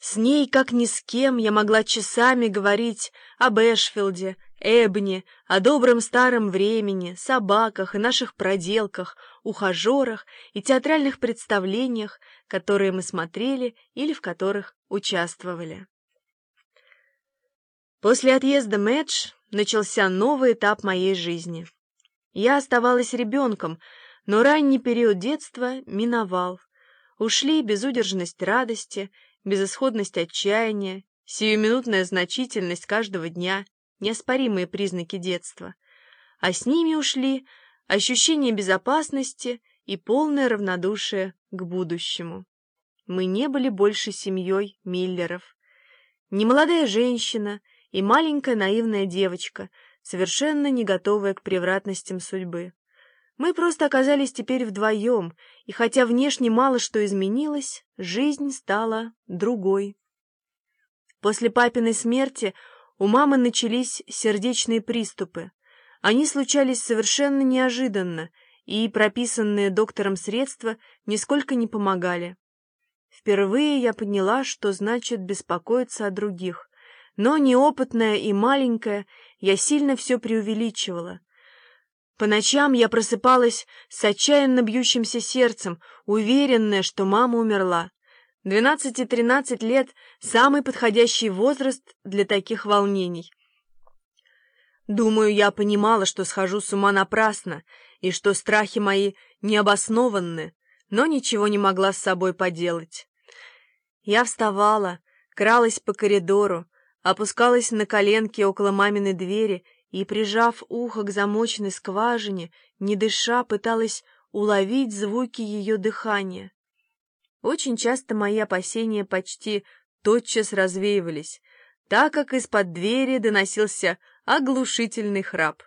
С ней, как ни с кем, я могла часами говорить об Эшфилде, Эбне, о добром старом времени, собаках и наших проделках, ухажерах и театральных представлениях, которые мы смотрели или в которых участвовали. После отъезда Мэдж начался новый этап моей жизни. Я оставалась ребенком, но ранний период детства миновал. Ушли безудержность радости, безысходность отчаяния, сиюминутная значительность каждого дня, неоспоримые признаки детства. А с ними ушли ощущение безопасности и полное равнодушие к будущему. Мы не были больше семьей Миллеров. Немолодая женщина и маленькая наивная девочка, совершенно не готовая к превратностям судьбы. Мы просто оказались теперь вдвоем, и хотя внешне мало что изменилось, жизнь стала другой. После папиной смерти у мамы начались сердечные приступы. Они случались совершенно неожиданно, и прописанные доктором средства нисколько не помогали. Впервые я поняла, что значит беспокоиться о других, но неопытная и маленькая, я сильно все преувеличивала. По ночам я просыпалась с отчаянно бьющимся сердцем, уверенная, что мама умерла. Двенадцать и тринадцать лет — самый подходящий возраст для таких волнений. Думаю, я понимала, что схожу с ума напрасно, и что страхи мои необоснованны, но ничего не могла с собой поделать. Я вставала, кралась по коридору, опускалась на коленки около маминой двери и, прижав ухо к замочной скважине, не дыша, пыталась уловить звуки ее дыхания. Очень часто мои опасения почти тотчас развеивались, так как из-под двери доносился оглушительный храп.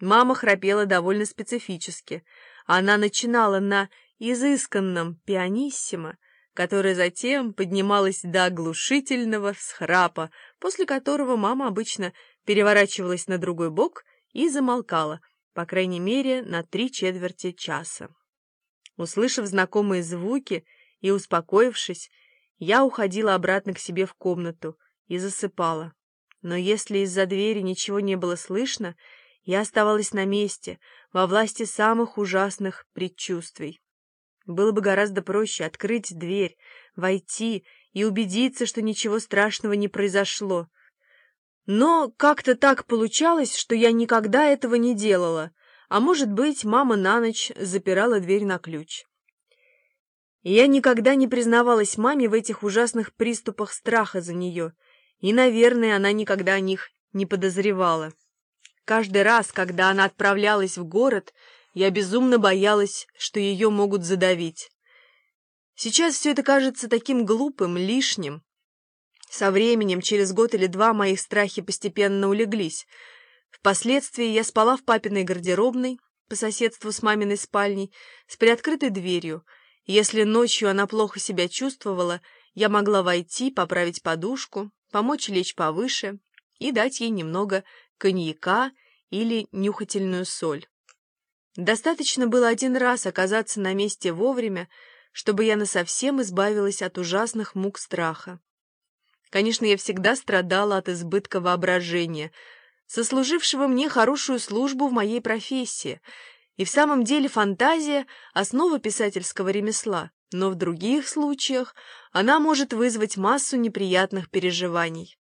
Мама храпела довольно специфически. Она начинала на изысканном пианиссимо, которое затем поднималось до оглушительного всхрапа, после которого мама обычно переворачивалась на другой бок и замолкала, по крайней мере, на три четверти часа. Услышав знакомые звуки и успокоившись, я уходила обратно к себе в комнату и засыпала. Но если из-за двери ничего не было слышно, я оставалась на месте, во власти самых ужасных предчувствий. Было бы гораздо проще открыть дверь, войти и убедиться, что ничего страшного не произошло, но как-то так получалось, что я никогда этого не делала, а может быть, мама на ночь запирала дверь на ключ. Я никогда не признавалась маме в этих ужасных приступах страха за нее, и, наверное, она никогда о них не подозревала. Каждый раз, когда она отправлялась в город, я безумно боялась, что ее могут задавить. Сейчас все это кажется таким глупым, лишним, со временем, через год или два, мои страхи постепенно улеглись. Впоследствии я спала в папиной гардеробной, по соседству с маминой спальней, с приоткрытой дверью. Если ночью она плохо себя чувствовала, я могла войти, поправить подушку, помочь лечь повыше и дать ей немного коньяка или нюхательную соль. Достаточно было один раз оказаться на месте вовремя, чтобы я насовсем избавилась от ужасных мук страха. Конечно, я всегда страдала от избытка воображения, сослужившего мне хорошую службу в моей профессии. И в самом деле фантазия — основа писательского ремесла, но в других случаях она может вызвать массу неприятных переживаний.